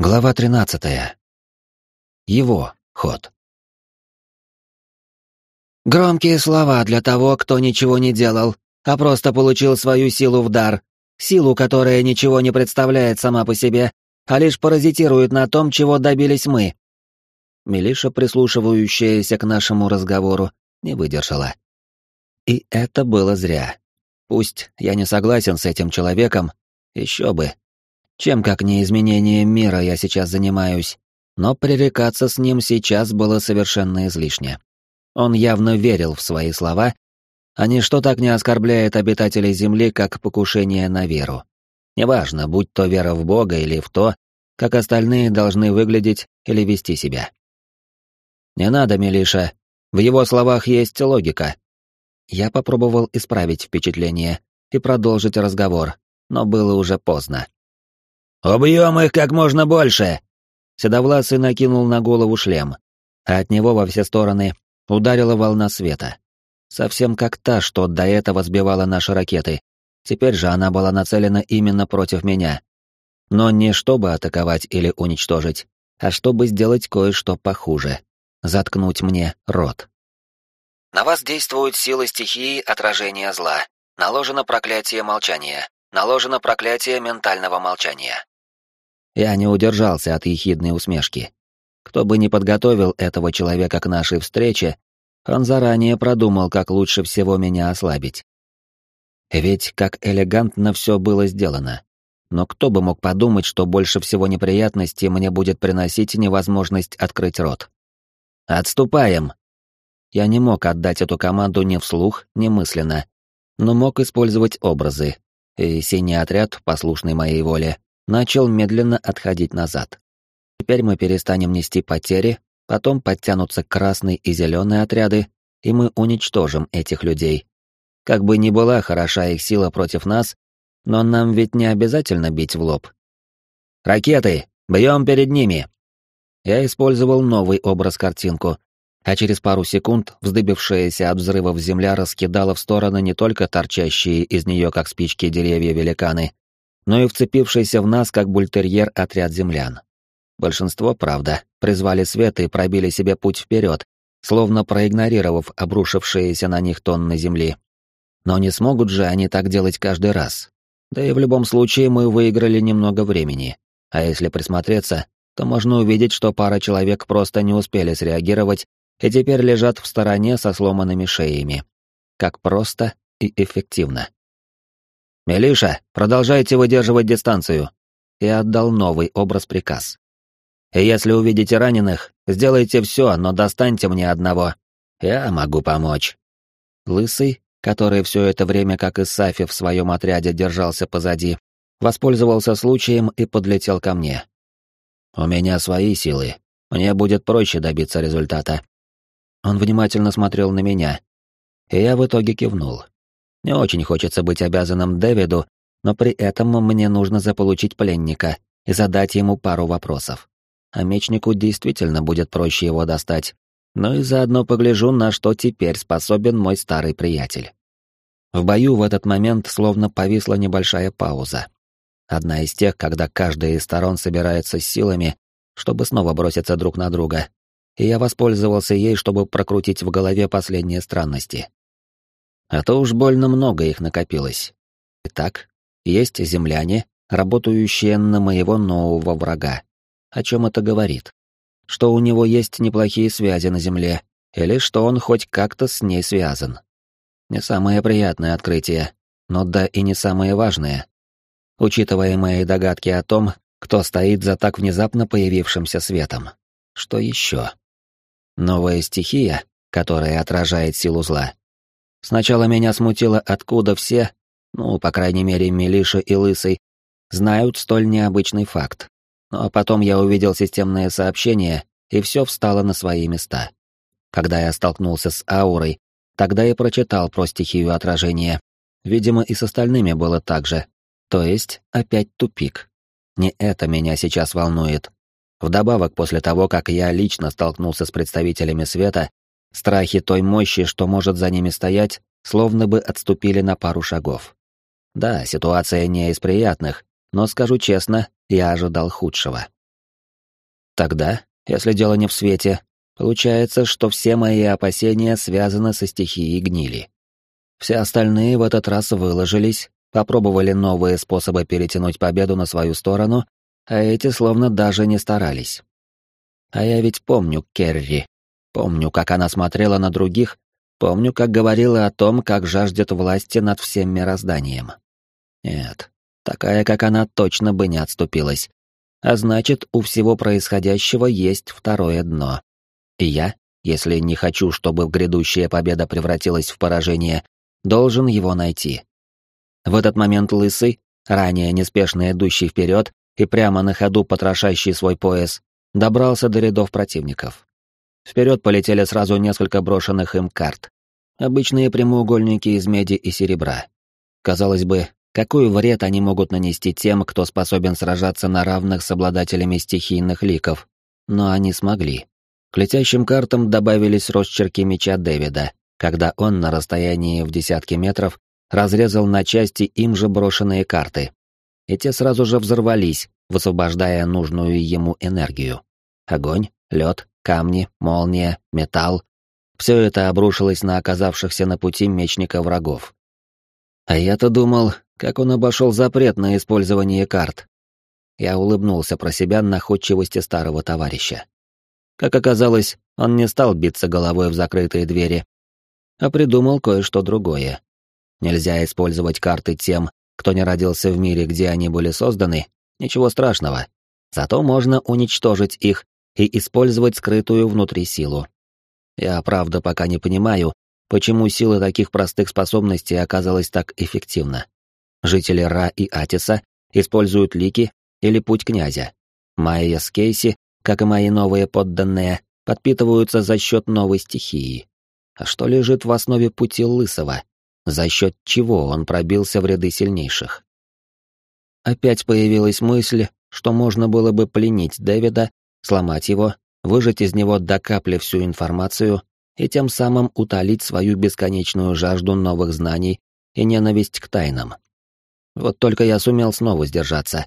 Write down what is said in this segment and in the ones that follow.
Глава 13. Его ход. Громкие слова для того, кто ничего не делал, а просто получил свою силу в дар, силу, которая ничего не представляет сама по себе, а лишь паразитирует на том, чего добились мы. Милиша, прислушивающаяся к нашему разговору, не выдержала. И это было зря. Пусть я не согласен с этим человеком, еще бы, чем как не изменением мира я сейчас занимаюсь, но пререкаться с ним сейчас было совершенно излишне. Он явно верил в свои слова, а ничто так не оскорбляет обитателей Земли, как покушение на веру. Неважно, будь то вера в Бога или в то, как остальные должны выглядеть или вести себя. «Не надо, Милиша, в его словах есть логика». Я попробовал исправить впечатление и продолжить разговор, но было уже поздно. «Убьем их как можно больше!» Седовласый накинул на голову шлем, а от него во все стороны ударила волна света. Совсем как та, что до этого сбивала наши ракеты. Теперь же она была нацелена именно против меня. Но не чтобы атаковать или уничтожить, а чтобы сделать кое-что похуже. Заткнуть мне рот. На вас действуют силы стихии отражения зла. Наложено проклятие молчания. Наложено проклятие ментального молчания. Я не удержался от ехидной усмешки. Кто бы ни подготовил этого человека к нашей встрече, он заранее продумал, как лучше всего меня ослабить. Ведь как элегантно все было сделано. Но кто бы мог подумать, что больше всего неприятностей мне будет приносить невозможность открыть рот. «Отступаем!» Я не мог отдать эту команду ни вслух, ни мысленно, но мог использовать образы, и синий отряд, послушный моей воле, начал медленно отходить назад. Теперь мы перестанем нести потери, потом подтянутся красный и зеленые отряды, и мы уничтожим этих людей. Как бы ни была хороша их сила против нас, но нам ведь не обязательно бить в лоб. «Ракеты! Бьем перед ними!» Я использовал новый образ-картинку, а через пару секунд вздыбившаяся от взрывов земля раскидала в стороны не только торчащие из нее как спички деревья-великаны, но и вцепившийся в нас, как бультерьер, отряд землян. Большинство, правда, призвали свет и пробили себе путь вперед, словно проигнорировав обрушившиеся на них тонны земли. Но не смогут же они так делать каждый раз. Да и в любом случае мы выиграли немного времени. А если присмотреться, то можно увидеть, что пара человек просто не успели среагировать и теперь лежат в стороне со сломанными шеями. Как просто и эффективно. «Милиша, продолжайте выдерживать дистанцию!» И отдал новый образ-приказ. «И если увидите раненых, сделайте все, но достаньте мне одного. Я могу помочь». Лысый, который все это время, как и Сафи в своем отряде, держался позади, воспользовался случаем и подлетел ко мне. «У меня свои силы. Мне будет проще добиться результата». Он внимательно смотрел на меня, и я в итоге кивнул. Не очень хочется быть обязанным Дэвиду, но при этом мне нужно заполучить пленника и задать ему пару вопросов. А мечнику действительно будет проще его достать. Ну и заодно погляжу, на что теперь способен мой старый приятель. В бою в этот момент словно повисла небольшая пауза. Одна из тех, когда каждая из сторон собирается с силами, чтобы снова броситься друг на друга. И я воспользовался ей, чтобы прокрутить в голове последние странности а то уж больно много их накопилось. Итак, есть земляне, работающие на моего нового врага. О чем это говорит? Что у него есть неплохие связи на Земле, или что он хоть как-то с ней связан. Не самое приятное открытие, но да и не самое важное. Учитывая мои догадки о том, кто стоит за так внезапно появившимся светом. Что еще? Новая стихия, которая отражает силу зла, Сначала меня смутило, откуда все, ну, по крайней мере, Милиша и Лысый, знают столь необычный факт. Но потом я увидел системное сообщение, и все встало на свои места. Когда я столкнулся с аурой, тогда и прочитал про стихию отражения. Видимо, и с остальными было так же. То есть, опять тупик. Не это меня сейчас волнует. Вдобавок, после того, как я лично столкнулся с представителями света, Страхи той мощи, что может за ними стоять, словно бы отступили на пару шагов. Да, ситуация не из приятных, но скажу честно, я ожидал худшего. Тогда, если дело не в свете, получается, что все мои опасения связаны со стихией гнили. Все остальные в этот раз выложились, попробовали новые способы перетянуть победу на свою сторону, а эти словно даже не старались. А я ведь помню Керри. Помню, как она смотрела на других, помню, как говорила о том, как жаждет власти над всем мирозданием. Нет, такая, как она, точно бы не отступилась. А значит, у всего происходящего есть второе дно. И я, если не хочу, чтобы грядущая победа превратилась в поражение, должен его найти. В этот момент Лысый, ранее неспешно идущий вперед и прямо на ходу потрошащий свой пояс, добрался до рядов противников. Вперед полетели сразу несколько брошенных им карт. Обычные прямоугольники из меди и серебра. Казалось бы, какой вред они могут нанести тем, кто способен сражаться на равных с обладателями стихийных ликов. Но они смогли. К летящим картам добавились росчерки меча Дэвида, когда он на расстоянии в десятки метров разрезал на части им же брошенные карты. И те сразу же взорвались, высвобождая нужную ему энергию. Огонь, лед, камни, молния, металл. Все это обрушилось на оказавшихся на пути мечника врагов. А я-то думал, как он обошел запрет на использование карт. Я улыбнулся про себя находчивости старого товарища. Как оказалось, он не стал биться головой в закрытые двери, а придумал кое-что другое. Нельзя использовать карты тем, кто не родился в мире, где они были созданы, ничего страшного. Зато можно уничтожить их и использовать скрытую внутри силу. Я, правда, пока не понимаю, почему сила таких простых способностей оказалась так эффективна. Жители Ра и Атиса используют лики или путь князя. Майя с Кейси, как и мои новые подданные, подпитываются за счет новой стихии. А что лежит в основе пути Лысого? За счет чего он пробился в ряды сильнейших? Опять появилась мысль, что можно было бы пленить Дэвида, сломать его, выжать из него до капли всю информацию и тем самым утолить свою бесконечную жажду новых знаний и ненависть к тайнам. Вот только я сумел снова сдержаться.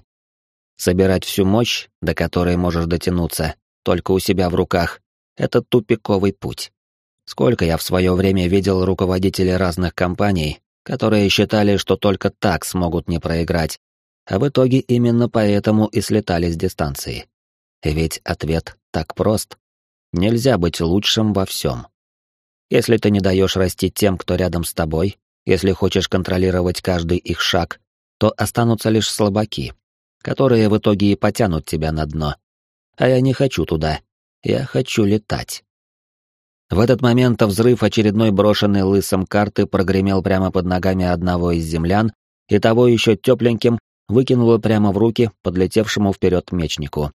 Собирать всю мощь, до которой можешь дотянуться, только у себя в руках, это тупиковый путь. Сколько я в свое время видел руководителей разных компаний, которые считали, что только так смогут не проиграть, а в итоге именно поэтому и слетали с дистанции. Ведь ответ так прост. Нельзя быть лучшим во всем. Если ты не даешь расти тем, кто рядом с тобой, если хочешь контролировать каждый их шаг, то останутся лишь слабаки, которые в итоге и потянут тебя на дно. А я не хочу туда. Я хочу летать. В этот момент взрыв очередной брошенной лысом карты прогремел прямо под ногами одного из землян, и того еще тепленьким выкинуло прямо в руки подлетевшему вперед мечнику.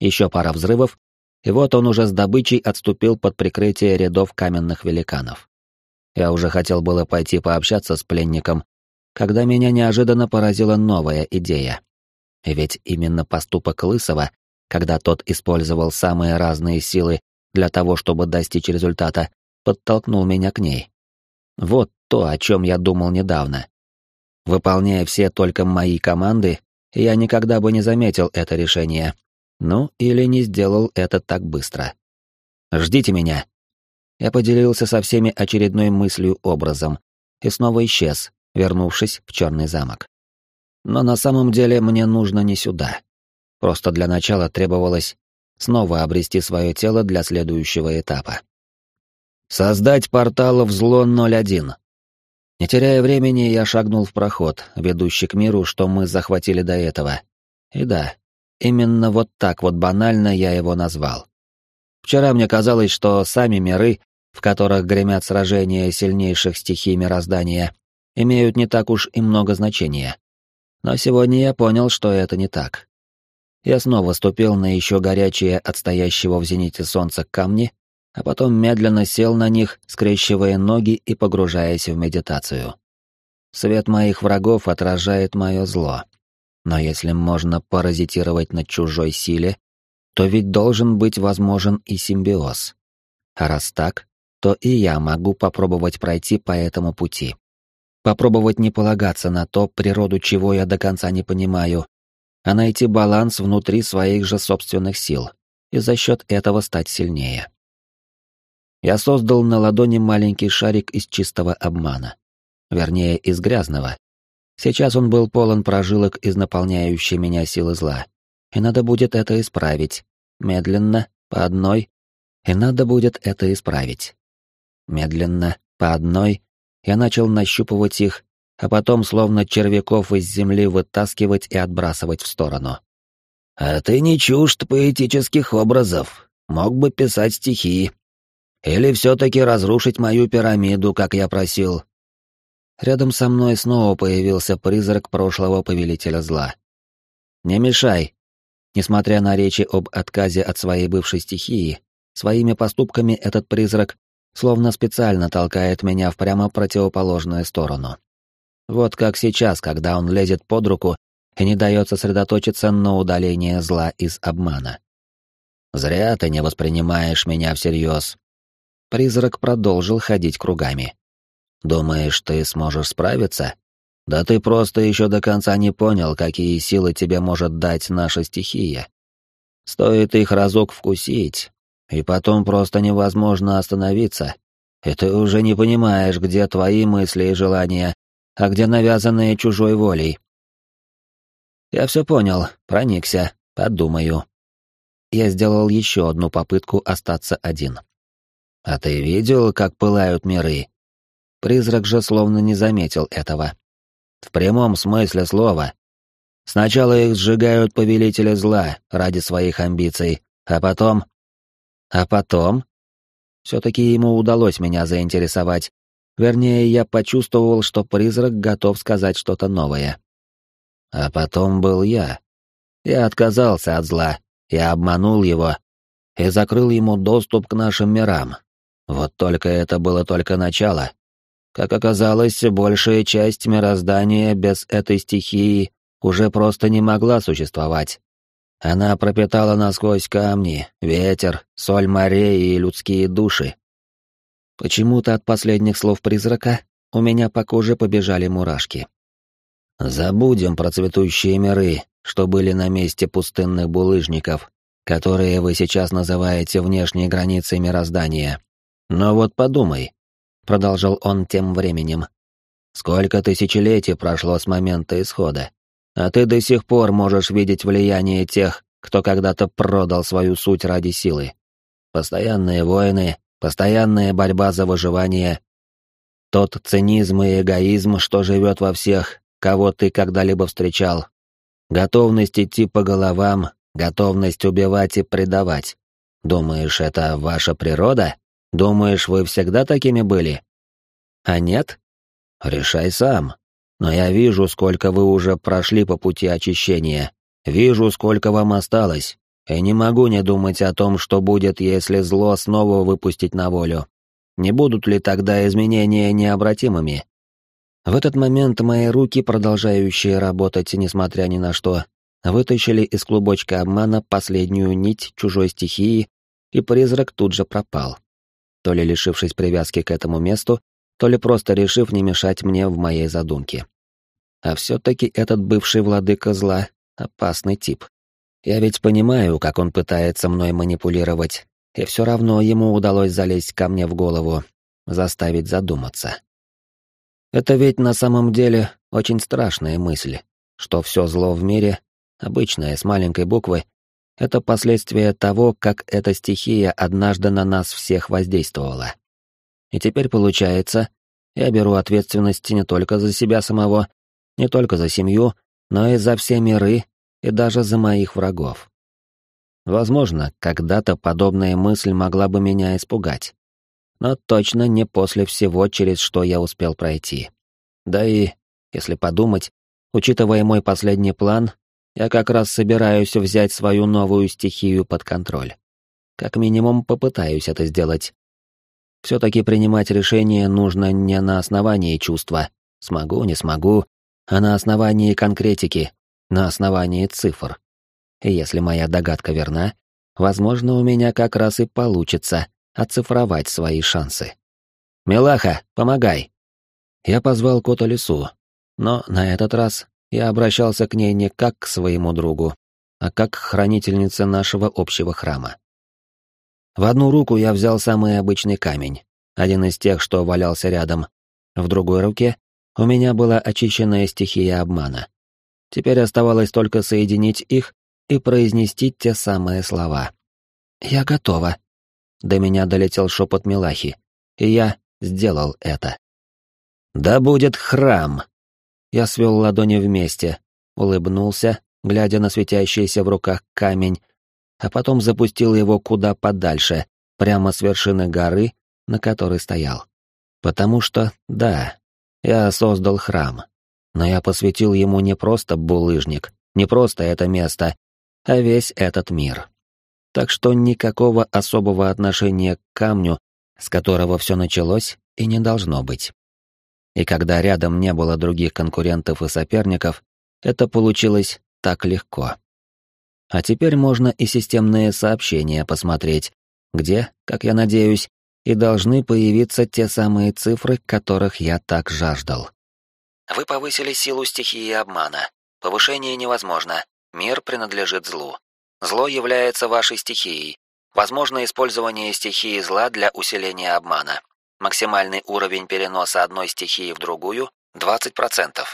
Еще пара взрывов, и вот он уже с добычей отступил под прикрытие рядов каменных великанов. Я уже хотел было пойти пообщаться с пленником, когда меня неожиданно поразила новая идея. Ведь именно поступок Лысого, когда тот использовал самые разные силы для того, чтобы достичь результата, подтолкнул меня к ней. Вот то, о чем я думал недавно. Выполняя все только мои команды, я никогда бы не заметил это решение. Ну, или не сделал это так быстро. «Ждите меня!» Я поделился со всеми очередной мыслью-образом и снова исчез, вернувшись в черный замок. Но на самом деле мне нужно не сюда. Просто для начала требовалось снова обрести свое тело для следующего этапа. Создать портал в зло 01. Не теряя времени, я шагнул в проход, ведущий к миру, что мы захватили до этого. И да, именно вот так вот банально я его назвал. Вчера мне казалось, что сами миры, в которых гремят сражения сильнейших стихий мироздания, имеют не так уж и много значения. Но сегодня я понял, что это не так. Я снова ступил на еще горячие от стоящего в зените солнца камни а потом медленно сел на них, скрещивая ноги и погружаясь в медитацию. Свет моих врагов отражает мое зло. Но если можно паразитировать на чужой силе, то ведь должен быть возможен и симбиоз. А раз так, то и я могу попробовать пройти по этому пути. Попробовать не полагаться на то, природу чего я до конца не понимаю, а найти баланс внутри своих же собственных сил и за счет этого стать сильнее. Я создал на ладони маленький шарик из чистого обмана. Вернее, из грязного. Сейчас он был полон прожилок из наполняющей меня силы зла. И надо будет это исправить. Медленно, по одной. И надо будет это исправить. Медленно, по одной, я начал нащупывать их, а потом словно червяков из земли вытаскивать и отбрасывать в сторону. «А ты не чужд поэтических образов. Мог бы писать стихи. Или все-таки разрушить мою пирамиду, как я просил». Рядом со мной снова появился призрак прошлого повелителя зла. «Не мешай!» Несмотря на речи об отказе от своей бывшей стихии, своими поступками этот призрак словно специально толкает меня в прямо противоположную сторону. Вот как сейчас, когда он лезет под руку и не дает сосредоточиться на удалении зла из обмана. «Зря ты не воспринимаешь меня всерьез». Призрак продолжил ходить кругами. «Думаешь, ты сможешь справиться? Да ты просто еще до конца не понял, какие силы тебе может дать наша стихия. Стоит их разок вкусить, и потом просто невозможно остановиться, и ты уже не понимаешь, где твои мысли и желания, а где навязанные чужой волей. Я все понял, проникся, подумаю. Я сделал еще одну попытку остаться один. А ты видел, как пылают миры? Призрак же словно не заметил этого. В прямом смысле слова. Сначала их сжигают повелители зла ради своих амбиций, а потом а потом... Все-таки ему удалось меня заинтересовать. Вернее, я почувствовал, что призрак готов сказать что-то новое. А потом был я. Я отказался от зла, я обманул его и закрыл ему доступ к нашим мирам. Вот только это было только начало. Как оказалось, большая часть мироздания без этой стихии уже просто не могла существовать. Она пропитала насквозь камни, ветер, соль морей и людские души. Почему-то от последних слов призрака у меня по коже побежали мурашки. Забудем про цветущие миры, что были на месте пустынных булыжников, которые вы сейчас называете внешней границей мироздания. Но вот подумай, продолжал он тем временем. Сколько тысячелетий прошло с момента исхода? А ты до сих пор можешь видеть влияние тех, кто когда-то продал свою суть ради силы. Постоянные войны, постоянная борьба за выживание. Тот цинизм и эгоизм, что живет во всех, кого ты когда-либо встречал. Готовность идти по головам, готовность убивать и предавать. Думаешь, это ваша природа? Думаешь, вы всегда такими были? А нет? Решай сам. Но я вижу, сколько вы уже прошли по пути очищения. Вижу, сколько вам осталось. И не могу не думать о том, что будет, если зло снова выпустить на волю. Не будут ли тогда изменения необратимыми? В этот момент мои руки, продолжающие работать, несмотря ни на что, вытащили из клубочка обмана последнюю нить чужой стихии, и призрак тут же пропал. То ли лишившись привязки к этому месту, то ли просто решив не мешать мне в моей задумке. А все-таки этот бывший владыка зла — опасный тип. Я ведь понимаю, как он пытается мной манипулировать, и все равно ему удалось залезть ко мне в голову, заставить задуматься. Это ведь на самом деле очень страшная мысль, что все зло в мире, обычное с маленькой буквы, это последствия того, как эта стихия однажды на нас всех воздействовала. И теперь получается, я беру ответственность не только за себя самого, не только за семью, но и за все миры и даже за моих врагов. Возможно, когда-то подобная мысль могла бы меня испугать. Но точно не после всего, через что я успел пройти. Да и, если подумать, учитывая мой последний план, я как раз собираюсь взять свою новую стихию под контроль. Как минимум попытаюсь это сделать. Все-таки принимать решение нужно не на основании чувства. Смогу, не смогу, а на основании конкретики, на основании цифр. И если моя догадка верна, возможно, у меня как раз и получится оцифровать свои шансы. «Милаха, помогай!» Я позвал кота лесу, но на этот раз я обращался к ней не как к своему другу, а как к хранительнице нашего общего храма. В одну руку я взял самый обычный камень, один из тех, что валялся рядом. В другой руке у меня была очищенная стихия обмана. Теперь оставалось только соединить их и произнести те самые слова. «Я готова». До меня долетел шепот Милахи, и я сделал это. «Да будет храм!» Я свел ладони вместе, улыбнулся, глядя на светящийся в руках камень, а потом запустил его куда подальше, прямо с вершины горы, на которой стоял. Потому что, да, я создал храм, но я посвятил ему не просто булыжник, не просто это место, а весь этот мир. Так что никакого особого отношения к камню, с которого все началось, и не должно быть. И когда рядом не было других конкурентов и соперников, это получилось так легко. А теперь можно и системные сообщения посмотреть, где, как я надеюсь, и должны появиться те самые цифры, которых я так жаждал. Вы повысили силу стихии обмана. Повышение невозможно. Мир принадлежит злу. Зло является вашей стихией. Возможно использование стихии зла для усиления обмана. Максимальный уровень переноса одной стихии в другую — 20%.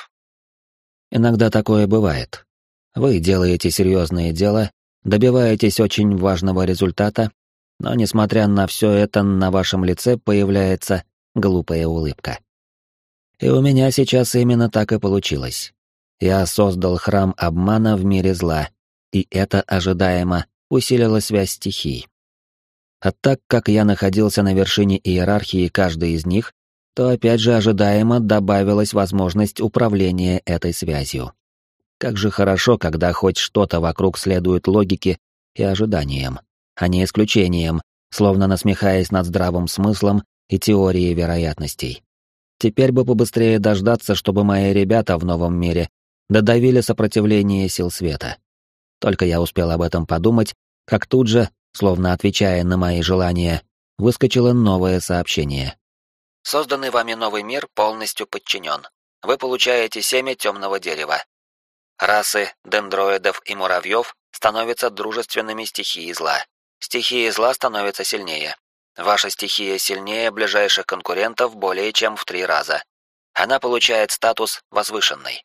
Иногда такое бывает. Вы делаете серьезное дело, добиваетесь очень важного результата, но, несмотря на все это, на вашем лице появляется глупая улыбка. И у меня сейчас именно так и получилось. Я создал храм обмана в мире зла, и это ожидаемо усилило связь стихий. А так как я находился на вершине иерархии каждой из них, то опять же ожидаемо добавилась возможность управления этой связью. Как же хорошо, когда хоть что-то вокруг следует логике и ожиданиям, а не исключениям, словно насмехаясь над здравым смыслом и теорией вероятностей. Теперь бы побыстрее дождаться, чтобы мои ребята в новом мире додавили сопротивление сил света. Только я успел об этом подумать, как тут же, словно отвечая на мои желания, выскочило новое сообщение. Созданный вами новый мир полностью подчинен. Вы получаете семя темного дерева. Расы дендроидов и муравьев становятся дружественными стихии зла. Стихии зла становятся сильнее. Ваша стихия сильнее ближайших конкурентов более чем в три раза. Она получает статус возвышенный.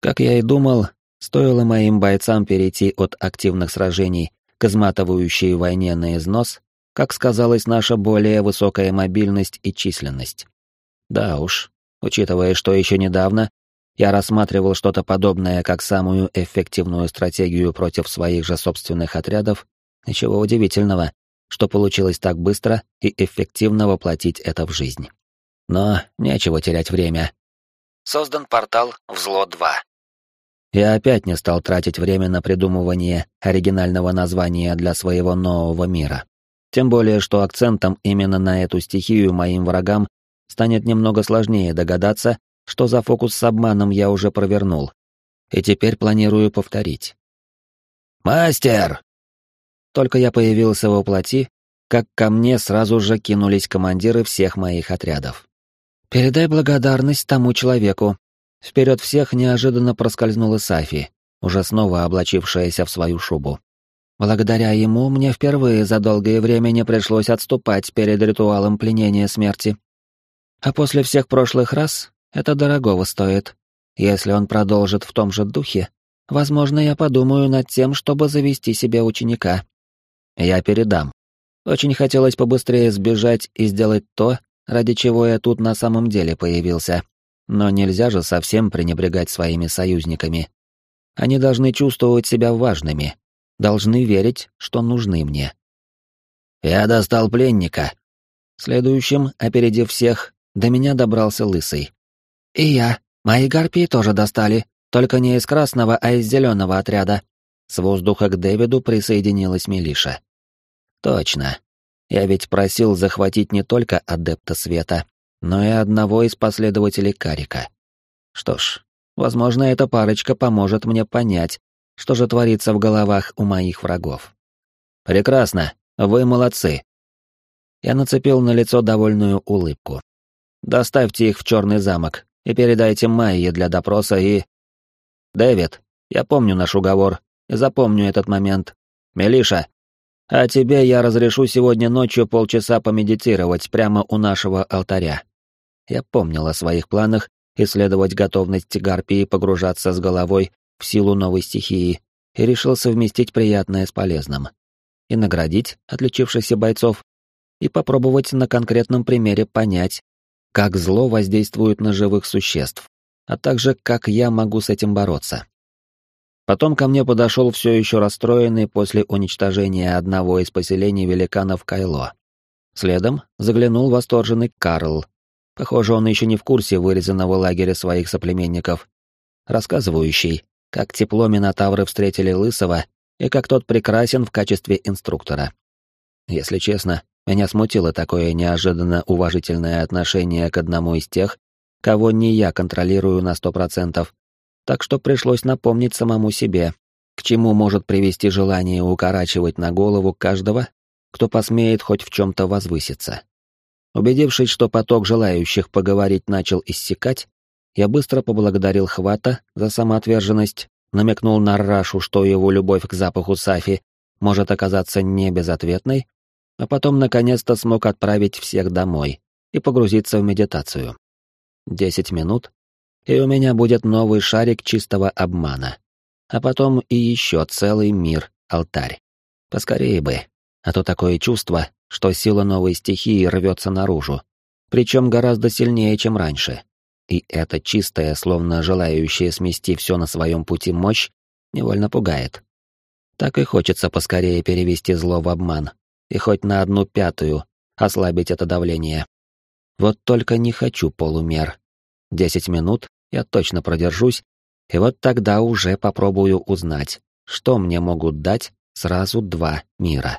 Как я и думал, стоило моим бойцам перейти от активных сражений к изматывающей войне на износ, как сказалась наша более высокая мобильность и численность. Да уж, учитывая, что еще недавно я рассматривал что-то подобное как самую эффективную стратегию против своих же собственных отрядов, ничего удивительного, что получилось так быстро и эффективно воплотить это в жизнь. Но нечего терять время. Создан портал «Взло-2». Я опять не стал тратить время на придумывание оригинального названия для своего нового мира. Тем более, что акцентом именно на эту стихию моим врагам станет немного сложнее догадаться, что за фокус с обманом я уже провернул. И теперь планирую повторить. «Мастер!» Только я появился во плоти, как ко мне сразу же кинулись командиры всех моих отрядов. «Передай благодарность тому человеку». Вперед всех неожиданно проскользнула Сафи, уже снова облачившаяся в свою шубу. Благодаря ему мне впервые за долгое время не пришлось отступать перед ритуалом пленения смерти. А после всех прошлых раз это дорогого стоит. Если он продолжит в том же духе, возможно, я подумаю над тем, чтобы завести себе ученика. Я передам. Очень хотелось побыстрее сбежать и сделать то, ради чего я тут на самом деле появился. Но нельзя же совсем пренебрегать своими союзниками. Они должны чувствовать себя важными, должны верить, что нужны мне. Я достал пленника. Следующим, опередив всех, до меня добрался лысый. И я. Мои гарпии тоже достали, только не из красного, а из зеленого отряда. С воздуха к Дэвиду присоединилась Милиша. Точно. Я ведь просил захватить не только адепта света, но и одного из последователей Карика. Что ж, возможно, эта парочка поможет мне понять, что же творится в головах у моих врагов. Прекрасно, вы молодцы. Я нацепил на лицо довольную улыбку. Доставьте их в черный замок и передайте Майе для допроса и... Дэвид, я помню наш уговор и запомню этот момент. Мелиша. А тебе я разрешу сегодня ночью полчаса помедитировать прямо у нашего алтаря. Я помнил о своих планах исследовать готовность гарпии погружаться с головой в силу новой стихии и решил совместить приятное с полезным. И наградить отличившихся бойцов, и попробовать на конкретном примере понять, как зло воздействует на живых существ, а также как я могу с этим бороться. Потом ко мне подошел все еще расстроенный после уничтожения одного из поселений великанов Кайло. Следом заглянул восторженный Карл. Похоже, он еще не в курсе вырезанного лагеря своих соплеменников, рассказывающий, как тепло минотавры встретили Лысого и как тот прекрасен в качестве инструктора. Если честно, меня смутило такое неожиданно уважительное отношение к одному из тех, кого не я контролирую на сто процентов, так что пришлось напомнить самому себе, к чему может привести желание укорачивать на голову каждого, кто посмеет хоть в чем-то возвыситься. Убедившись, что поток желающих поговорить начал иссякать, я быстро поблагодарил Хвата за самоотверженность, намекнул на Рашу, что его любовь к запаху Сафи может оказаться не безответной, а потом наконец-то смог отправить всех домой и погрузиться в медитацию. Десять минут, и у меня будет новый шарик чистого обмана. А потом и еще целый мир, алтарь. Поскорее бы, а то такое чувство, что сила новой стихии рвется наружу, причем гораздо сильнее, чем раньше. И эта чистая, словно желающая смести все на своем пути мощь, невольно пугает. Так и хочется поскорее перевести зло в обман, и хоть на одну пятую ослабить это давление. Вот только не хочу полумер. Десять минут, я точно продержусь, и вот тогда уже попробую узнать, что мне могут дать сразу два мира.